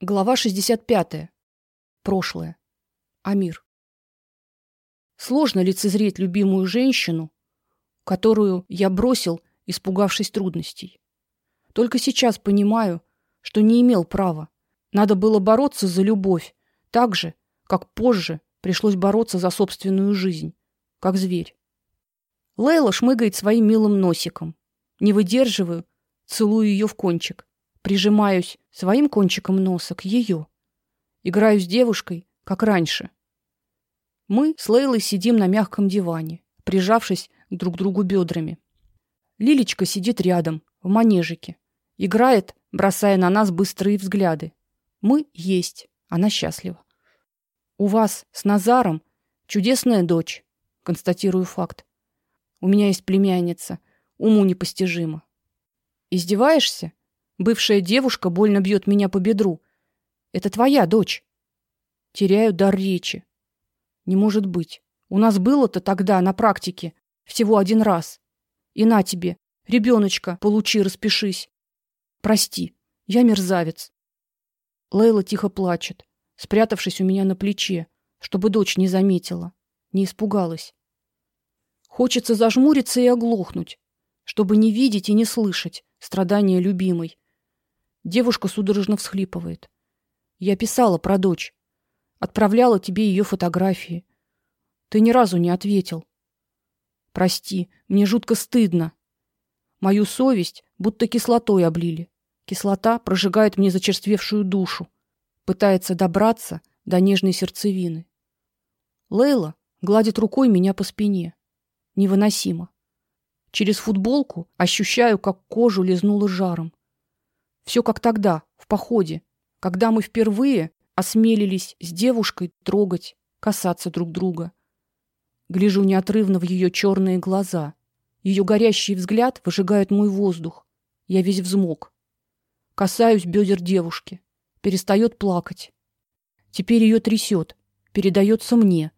Глава 65. Прошлое. Амир. Сложно лицезреть любимую женщину, которую я бросил, испугавшись трудностей. Только сейчас понимаю, что не имел права. Надо было бороться за любовь, так же, как позже пришлось бороться за собственную жизнь, как зверь. Лейла шмыгает своим милым носиком. Не выдерживаю, целую ее в кончик прижимаюсь своим кончиком носа к ее. Играю с девушкой, как раньше. Мы с Лейлой сидим на мягком диване, прижавшись друг к другу бедрами. Лилечка сидит рядом, в манежике, играет, бросая на нас быстрые взгляды. Мы есть, она счастлива. У вас с Назаром чудесная дочь, констатирую факт. У меня есть племянница, уму непостижимо. Издеваешься? Бывшая девушка больно бьет меня по бедру. Это твоя дочь. Теряю дар речи. Не может быть. У нас было-то тогда на практике всего один раз. И на тебе, ребеночка, получи, распишись. Прости, я мерзавец. Лейла тихо плачет, спрятавшись у меня на плече, чтобы дочь не заметила, не испугалась. Хочется зажмуриться и оглохнуть, чтобы не видеть и не слышать страдания любимой, Девушка судорожно всхлипывает. Я писала про дочь. Отправляла тебе ее фотографии. Ты ни разу не ответил. Прости, мне жутко стыдно. Мою совесть будто кислотой облили. Кислота прожигает мне зачерствевшую душу, пытается добраться до нежной сердцевины. Лейла гладит рукой меня по спине. Невыносимо. Через футболку ощущаю, как кожу лизнуло жаром. Все как тогда, в походе, когда мы впервые осмелились с девушкой трогать, касаться друг друга. Гляжу неотрывно в ее черные глаза. Ее горящий взгляд выжигает мой воздух. Я весь взмок. Касаюсь бедер девушки. Перестает плакать. Теперь ее трясет, передается мне.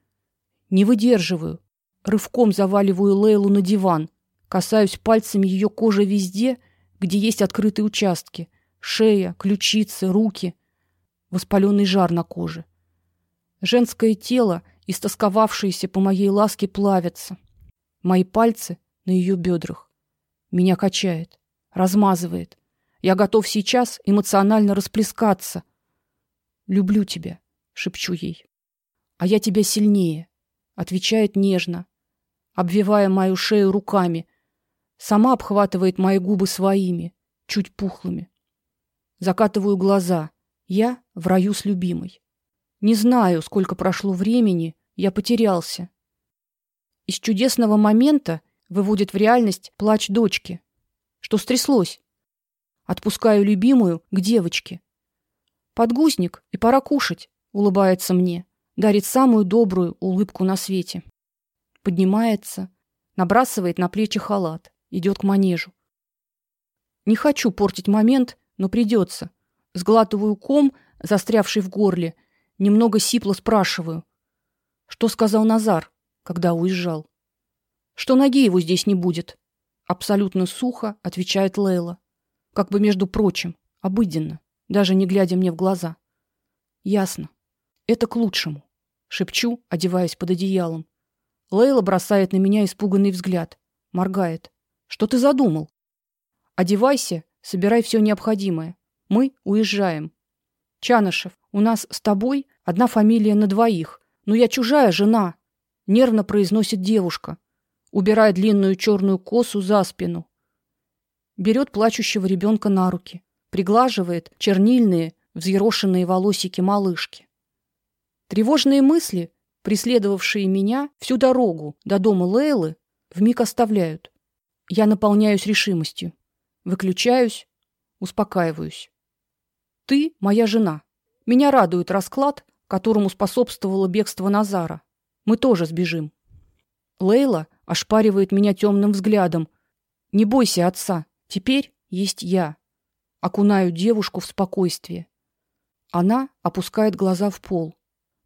Не выдерживаю. Рывком заваливаю Лейлу на диван. Касаюсь пальцами ее кожи везде, где есть открытые участки, шея, ключицы, руки, воспаленный жар на коже. Женское тело, истосковавшееся по моей ласке, плавится. Мои пальцы на ее бедрах. Меня качает, размазывает. Я готов сейчас эмоционально расплескаться. Люблю тебя, шепчу ей. А я тебя сильнее, отвечает нежно, обвивая мою шею руками. Сама обхватывает мои губы своими, чуть пухлыми. Закатываю глаза. Я в раю с любимой. Не знаю, сколько прошло времени, я потерялся. Из чудесного момента выводит в реальность плач дочки. Что стряслось? Отпускаю любимую к девочке. Подгузник, и пора кушать, улыбается мне, дарит самую добрую улыбку на свете. Поднимается, набрасывает на плечи халат, идет к манежу. Не хочу портить момент, но придется. Сглатываю ком, застрявший в горле, немного сипло спрашиваю: "Что сказал Назар, когда уезжал?" "Что ноги его здесь не будет", абсолютно сухо отвечает Лейла, как бы между прочим, обыденно, даже не глядя мне в глаза. "Ясно. Это к лучшему", шепчу, одеваясь под одеялом. Лейла бросает на меня испуганный взгляд, моргает. "Что ты задумал?" "Одевайся Собирай все необходимое. Мы уезжаем. Чанышев, у нас с тобой одна фамилия на двоих, но я чужая жена, нервно произносит девушка, убирая длинную черную косу за спину. Берет плачущего ребенка на руки, приглаживает чернильные, взъерошенные волосики малышки. Тревожные мысли, преследовавшие меня всю дорогу до дома Лейлы, вмиг оставляют. Я наполняюсь решимостью. Выключаюсь, успокаиваюсь. Ты моя жена. Меня радует расклад, которому способствовало бегство Назара. Мы тоже сбежим. Лейла ошпаривает меня темным взглядом. Не бойся отца. Теперь есть я. Окунаю девушку в спокойствие. Она опускает глаза в пол,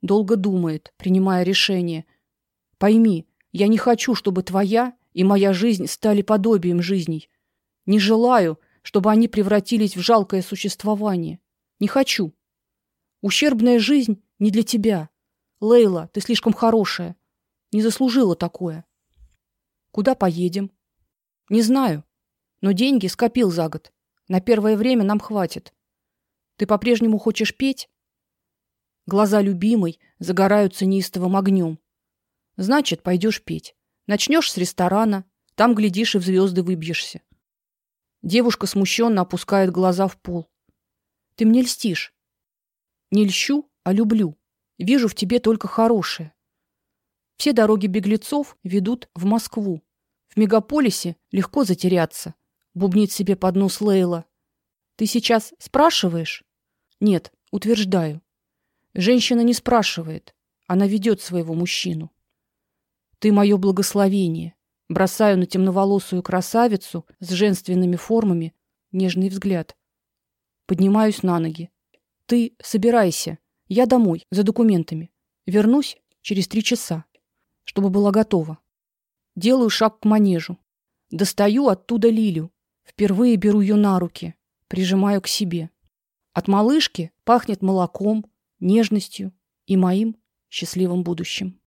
долго думает, принимая решение. Пойми, я не хочу, чтобы твоя и моя жизнь стали подобием жизней. Не желаю, чтобы они превратились в жалкое существование. Не хочу. Ущербная жизнь не для тебя. Лейла, ты слишком хорошая. Не заслужила такое. Куда поедем? Не знаю, но деньги скопил за год. На первое время нам хватит. Ты по-прежнему хочешь петь? Глаза любимой загораются неистовым огнем. Значит, пойдешь петь. Начнешь с ресторана, там глядишь и в звезды выбьешься. Девушка смущенно опускает глаза в пол. Ты мне льстишь. Не льщу, а люблю. Вижу в тебе только хорошее. Все дороги беглецов ведут в Москву. В мегаполисе легко затеряться, бубнит себе под нос Лейла. Ты сейчас спрашиваешь? Нет, утверждаю. Женщина не спрашивает, она ведет своего мужчину. Ты мое благословение. Бросаю на темноволосую красавицу с женственными формами нежный взгляд. Поднимаюсь на ноги. Ты собирайся. Я домой за документами. Вернусь через три часа, чтобы была готова. Делаю шаг к манежу. Достаю оттуда Лилю. Впервые беру ее на руки, прижимаю к себе. От малышки пахнет молоком, нежностью и моим счастливым будущим.